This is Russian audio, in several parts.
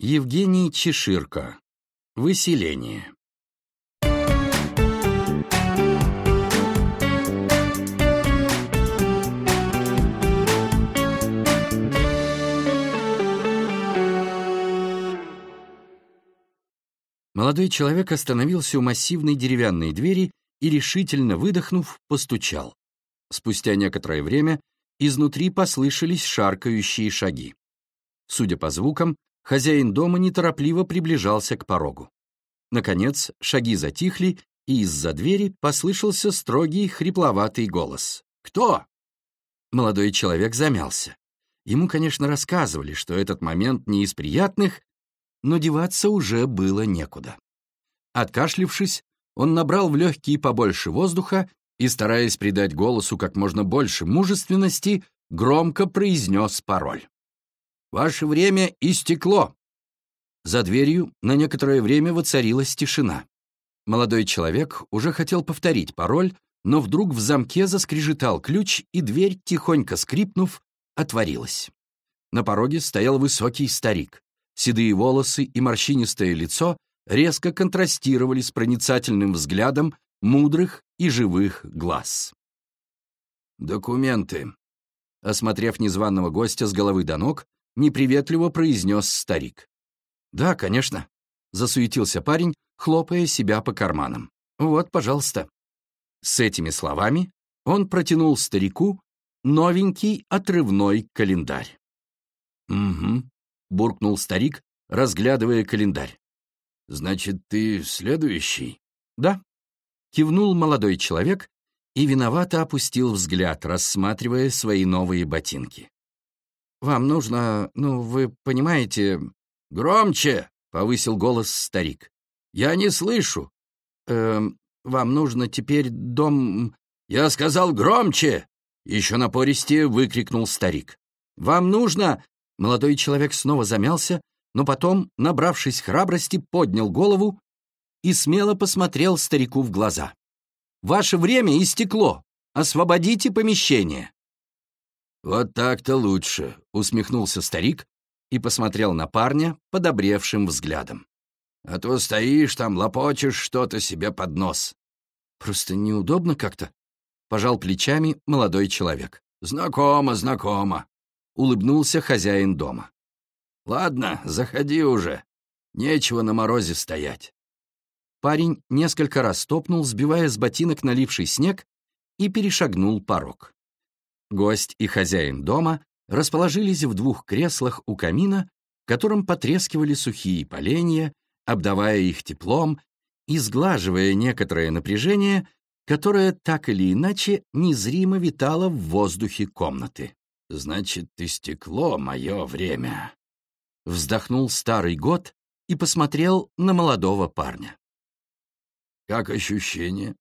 Евгений Чеширко. Выселение. Молодой человек остановился у массивной деревянной двери и, решительно выдохнув, постучал. Спустя некоторое время изнутри послышались шаркающие шаги. Судя по звукам, хозяин дома неторопливо приближался к порогу. Наконец, шаги затихли, и из-за двери послышался строгий, хрипловатый голос. «Кто?» Молодой человек замялся. Ему, конечно, рассказывали, что этот момент не из приятных, но деваться уже было некуда. Откашлившись, он набрал в легкие побольше воздуха и, стараясь придать голосу как можно больше мужественности, громко произнес пароль. «Ваше время истекло!» За дверью на некоторое время воцарилась тишина. Молодой человек уже хотел повторить пароль, но вдруг в замке заскрежетал ключ, и дверь, тихонько скрипнув, отворилась. На пороге стоял высокий старик. Седые волосы и морщинистое лицо резко контрастировали с проницательным взглядом мудрых и живых глаз. «Документы», — осмотрев незваного гостя с головы до ног, неприветливо произнес старик. «Да, конечно», — засуетился парень, хлопая себя по карманам. «Вот, пожалуйста». С этими словами он протянул старику новенький отрывной календарь. «Угу», — буркнул старик, разглядывая календарь. «Значит, ты следующий?» «Да», — кивнул молодой человек и виновато опустил взгляд, рассматривая свои новые ботинки. «Вам нужно, ну, вы понимаете...» «Громче!» — повысил голос старик. «Я не слышу». «Эм, вам нужно теперь дом...» «Я сказал громче!» — еще напористее выкрикнул старик. «Вам нужно...» Молодой человек снова замялся, но потом, набравшись храбрости, поднял голову и смело посмотрел старику в глаза. «Ваше время истекло. Освободите помещение». «Вот так-то лучше», — усмехнулся старик и посмотрел на парня подобревшим взглядом. «А то стоишь там, лопочешь что-то себе под нос». «Просто неудобно как-то», — пожал плечами молодой человек. «Знакомо, знакомо», — улыбнулся хозяин дома. «Ладно, заходи уже. Нечего на морозе стоять». Парень несколько раз топнул, сбивая с ботинок наливший снег, и перешагнул порог. Гость и хозяин дома расположились в двух креслах у камина, в котором потрескивали сухие поленья, обдавая их теплом и сглаживая некоторое напряжение, которое так или иначе незримо витало в воздухе комнаты. «Значит, истекло мое время», — вздохнул старый год и посмотрел на молодого парня. «Как ощущение?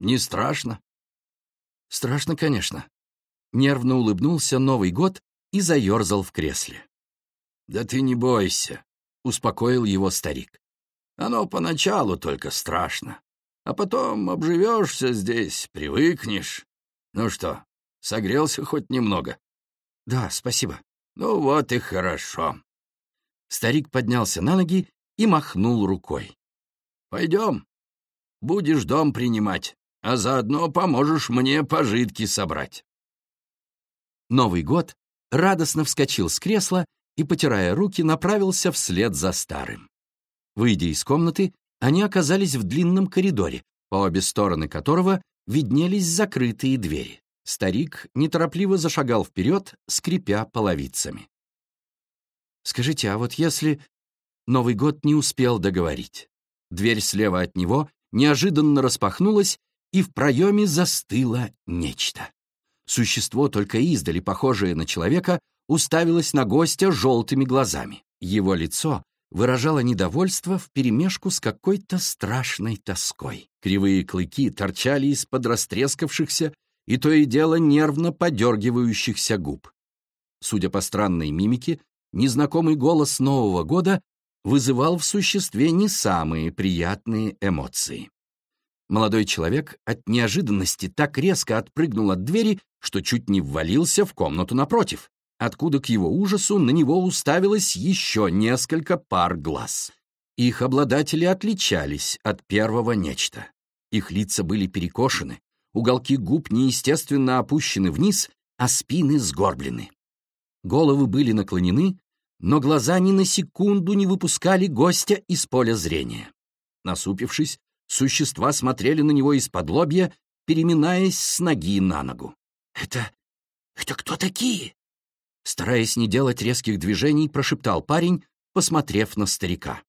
Не страшно?» «Страшно, конечно», Нервно улыбнулся Новый год и заерзал в кресле. «Да ты не бойся», — успокоил его старик. «Оно поначалу только страшно, а потом обживешься здесь, привыкнешь. Ну что, согрелся хоть немного?» «Да, спасибо». «Ну вот и хорошо». Старик поднялся на ноги и махнул рукой. «Пойдем. Будешь дом принимать, а заодно поможешь мне пожитки собрать». Новый год радостно вскочил с кресла и, потирая руки, направился вслед за старым. Выйдя из комнаты, они оказались в длинном коридоре, по обе стороны которого виднелись закрытые двери. Старик неторопливо зашагал вперед, скрипя половицами. «Скажите, а вот если...» Новый год не успел договорить. Дверь слева от него неожиданно распахнулась, и в проеме застыло нечто. Существо, только издали похожее на человека, уставилось на гостя желтыми глазами. Его лицо выражало недовольство вперемешку с какой-то страшной тоской. Кривые клыки торчали из-под растрескавшихся и то и дело нервно подергивающихся губ. Судя по странной мимике, незнакомый голос Нового года вызывал в существе не самые приятные эмоции. Молодой человек от неожиданности так резко отпрыгнул от двери, что чуть не ввалился в комнату напротив. откуда к его ужасу на него уставилось еще несколько пар глаз. Их обладатели отличались от первого нечто. Их лица были перекошены, уголки губ неестественно опущены вниз, а спины сгорблены. Головы были наклонены, но глаза ни на секунду не выпускали гостя из поля зрения. Насупившись, существа смотрели на него из-под лобья, переминаясь с ноги на ногу. «Это... это кто такие?» Стараясь не делать резких движений, прошептал парень, посмотрев на старика.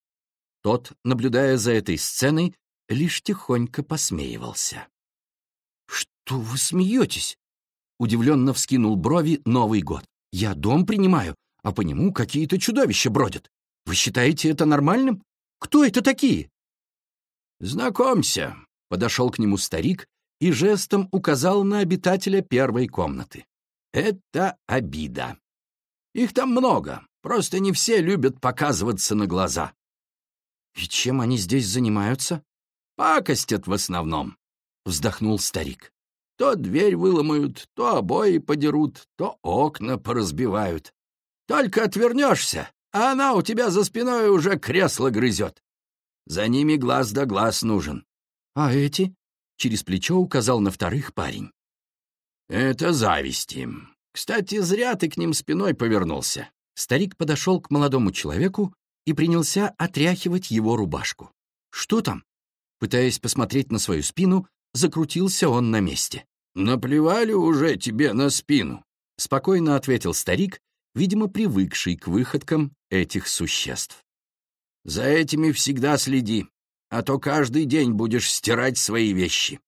Тот, наблюдая за этой сценой, лишь тихонько посмеивался. «Что вы смеетесь?» Удивленно вскинул брови Новый год. «Я дом принимаю, а по нему какие-то чудовища бродят. Вы считаете это нормальным? Кто это такие?» «Знакомься», — подошел к нему старик и жестом указал на обитателя первой комнаты. «Это обида. Их там много, просто не все любят показываться на глаза». «И чем они здесь занимаются?» «Пакостят в основном», — вздохнул старик. «То дверь выломают, то обои подерут, то окна поразбивают. Только отвернешься, а она у тебя за спиной уже кресло грызет. За ними глаз да глаз нужен». «А эти?» — через плечо указал на вторых парень. «Это зависти. Кстати, зря ты к ним спиной повернулся». Старик подошел к молодому человеку и принялся отряхивать его рубашку. «Что там?» Пытаясь посмотреть на свою спину, закрутился он на месте. «Наплевали уже тебе на спину», — спокойно ответил старик, видимо, привыкший к выходкам этих существ. «За этими всегда следи, а то каждый день будешь стирать свои вещи.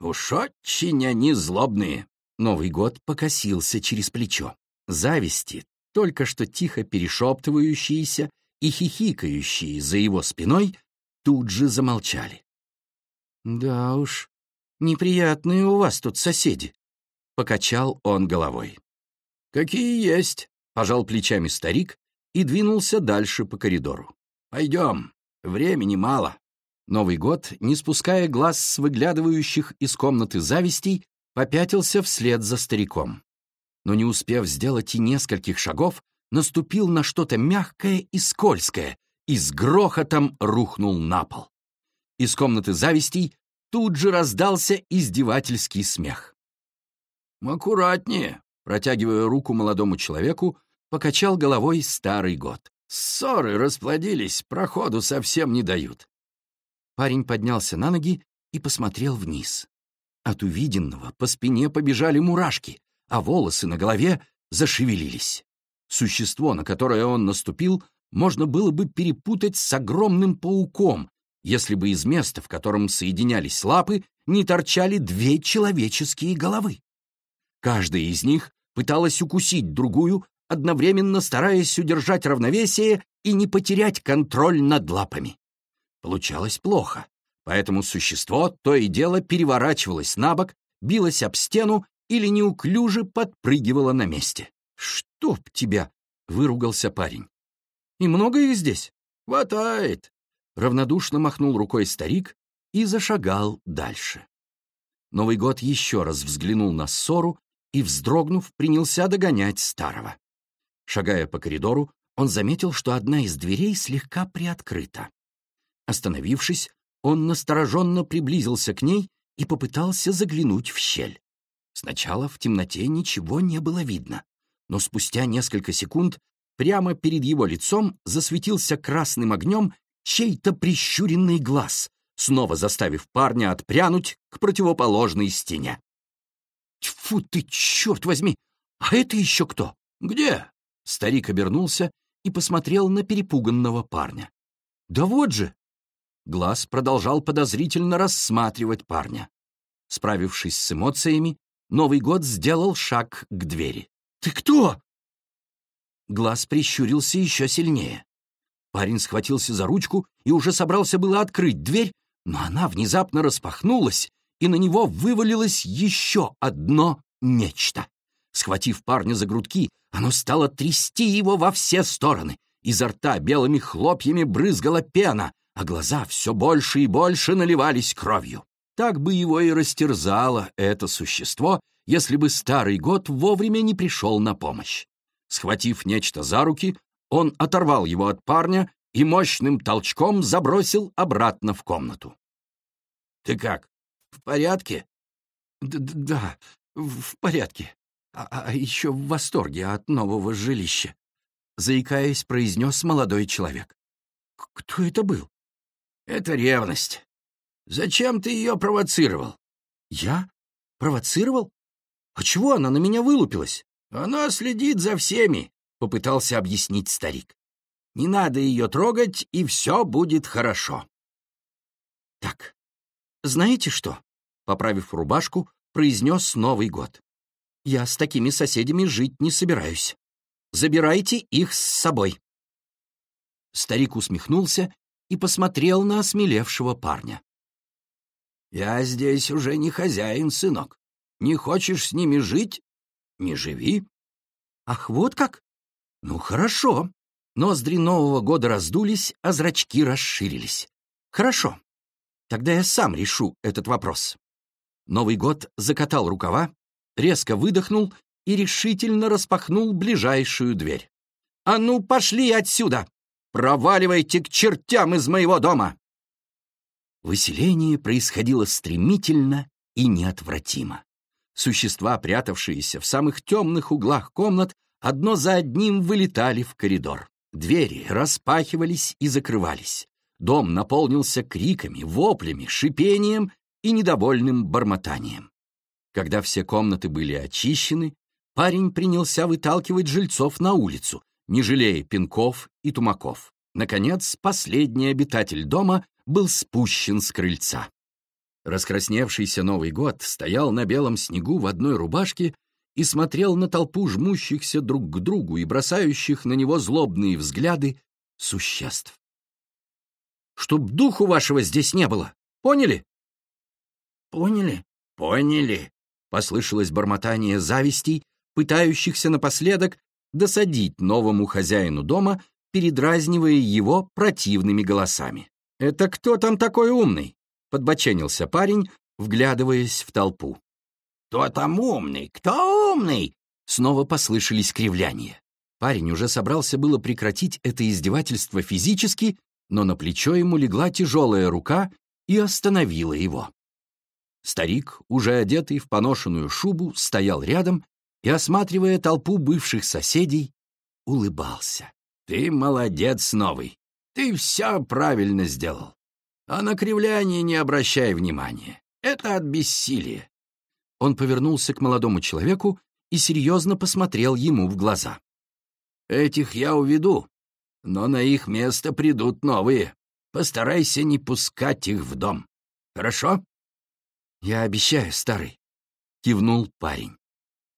Уж очень они злобные». Новый год покосился через плечо. Зависти, только что тихо перешептывающиеся и хихикающие за его спиной, тут же замолчали. «Да уж, неприятные у вас тут соседи», — покачал он головой. «Какие есть», — пожал плечами старик и двинулся дальше по коридору. «Пойдем, времени мало». Новый год, не спуская глаз с выглядывающих из комнаты завистей, попятился вслед за стариком. Но не успев сделать и нескольких шагов, наступил на что-то мягкое и скользкое и с грохотом рухнул на пол. Из комнаты завистей тут же раздался издевательский смех. «Аккуратнее», — протягивая руку молодому человеку, покачал головой старый год. «Ссоры расплодились, проходу совсем не дают». Парень поднялся на ноги и посмотрел вниз. От увиденного по спине побежали мурашки, а волосы на голове зашевелились. Существо, на которое он наступил, можно было бы перепутать с огромным пауком, если бы из места, в котором соединялись лапы, не торчали две человеческие головы. Каждая из них пыталась укусить другую, одновременно стараясь удержать равновесие и не потерять контроль над лапами. Получалось плохо, поэтому существо то и дело переворачивалось на бок, билось об стену или неуклюже подпрыгивало на месте. «Чтоб тебя!» — выругался парень. «И много их здесь?» «Хватает!» равнодушно махнул рукой старик и зашагал дальше. Новый год еще раз взглянул на ссору и, вздрогнув, принялся догонять старого. Шагая по коридору, он заметил, что одна из дверей слегка приоткрыта. Остановившись, он настороженно приблизился к ней и попытался заглянуть в щель. Сначала в темноте ничего не было видно, но спустя несколько секунд прямо перед его лицом засветился красным огнем чей-то прищуренный глаз, снова заставив парня отпрянуть к противоположной стене. «Тьфу ты, черт возьми! А это еще кто? Где?» Старик обернулся и посмотрел на перепуганного парня. «Да вот же!» Глаз продолжал подозрительно рассматривать парня. Справившись с эмоциями, Новый год сделал шаг к двери. «Ты кто?» Глаз прищурился еще сильнее. Парень схватился за ручку и уже собрался было открыть дверь, но она внезапно распахнулась, и на него вывалилось еще одно нечто. Схватив парня за грудки, оно стало трясти его во все стороны. Изо рта белыми хлопьями брызгала пена, а глаза все больше и больше наливались кровью. Так бы его и растерзало это существо, если бы старый год вовремя не пришел на помощь. Схватив нечто за руки, он оторвал его от парня и мощным толчком забросил обратно в комнату. «Ты как, в порядке?» Д «Да, в порядке. А, а еще в восторге от нового жилища», — заикаясь, произнес молодой человек. «Кто это был?» «Это ревность. Зачем ты ее провоцировал?» «Я? Провоцировал? А чего она на меня вылупилась?» «Она следит за всеми», — попытался объяснить старик. «Не надо ее трогать, и все будет хорошо». «Так, знаете что?» — поправив рубашку, произнес Новый год. «Я с такими соседями жить не собираюсь. Забирайте их с собой». Старик усмехнулся и посмотрел на осмелевшего парня. «Я здесь уже не хозяин, сынок. Не хочешь с ними жить? Не живи. Ах, вот как? Ну, хорошо. Ноздри Нового года раздулись, а зрачки расширились. Хорошо. Тогда я сам решу этот вопрос. Новый год закатал рукава, резко выдохнул и решительно распахнул ближайшую дверь. «А ну, пошли отсюда! Проваливайте к чертям из моего дома!» Выселение происходило стремительно и неотвратимо. Существа, прятавшиеся в самых темных углах комнат, одно за одним вылетали в коридор. Двери распахивались и закрывались. Дом наполнился криками, воплями, шипением и недовольным бормотанием. Когда все комнаты были очищены, парень принялся выталкивать жильцов на улицу, не жалея пинков и тумаков. Наконец, последний обитатель дома был спущен с крыльца. Раскрасневшийся Новый год стоял на белом снегу в одной рубашке и смотрел на толпу жмущихся друг к другу и бросающих на него злобные взгляды существ. «Чтоб духу вашего здесь не было! Поняли?» «Поняли? Поняли!» — послышалось бормотание завистей, пытающихся напоследок досадить новому хозяину дома, передразнивая его противными голосами. «Это кто там такой умный? подбоченился парень, вглядываясь в толпу. «Кто там умный? Кто умный?» Снова послышались кривляния. Парень уже собрался было прекратить это издевательство физически, но на плечо ему легла тяжелая рука и остановила его. Старик, уже одетый в поношенную шубу, стоял рядом и, осматривая толпу бывших соседей, улыбался. «Ты молодец, новый. Ты все правильно сделал. А на кривляние не обращай внимания. Это от бессилия. Он повернулся к молодому человеку и серьезно посмотрел ему в глаза. «Этих я уведу, но на их место придут новые. Постарайся не пускать их в дом. Хорошо?» «Я обещаю, старый», — кивнул парень.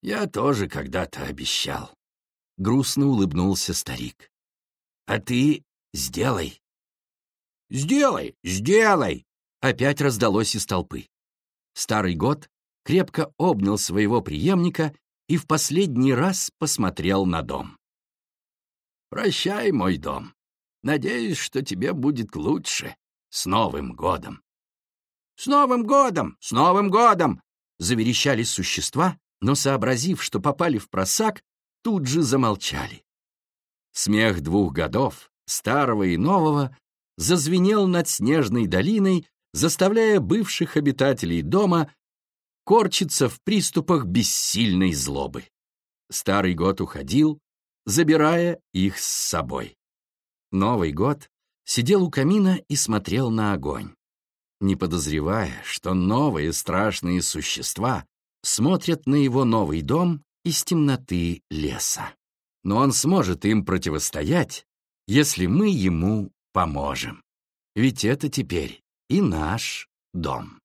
«Я тоже когда-то обещал», — грустно улыбнулся старик. «А ты сделай «Сделай! Сделай!» Опять раздалось из толпы. Старый год крепко обнял своего преемника и в последний раз посмотрел на дом. «Прощай, мой дом. Надеюсь, что тебе будет лучше. С Новым годом!» «С Новым годом! С Новым годом!» заверещали существа, но, сообразив, что попали в просак, тут же замолчали. Смех двух годов, старого и нового, зазвенел над снежной долиной, заставляя бывших обитателей дома корчиться в приступах бессильной злобы. Старый год уходил, забирая их с собой. Новый год сидел у камина и смотрел на огонь, не подозревая, что новые страшные существа смотрят на его новый дом из темноты леса. Но он сможет им противостоять, если мы ему поможем. Ведь это теперь и наш дом.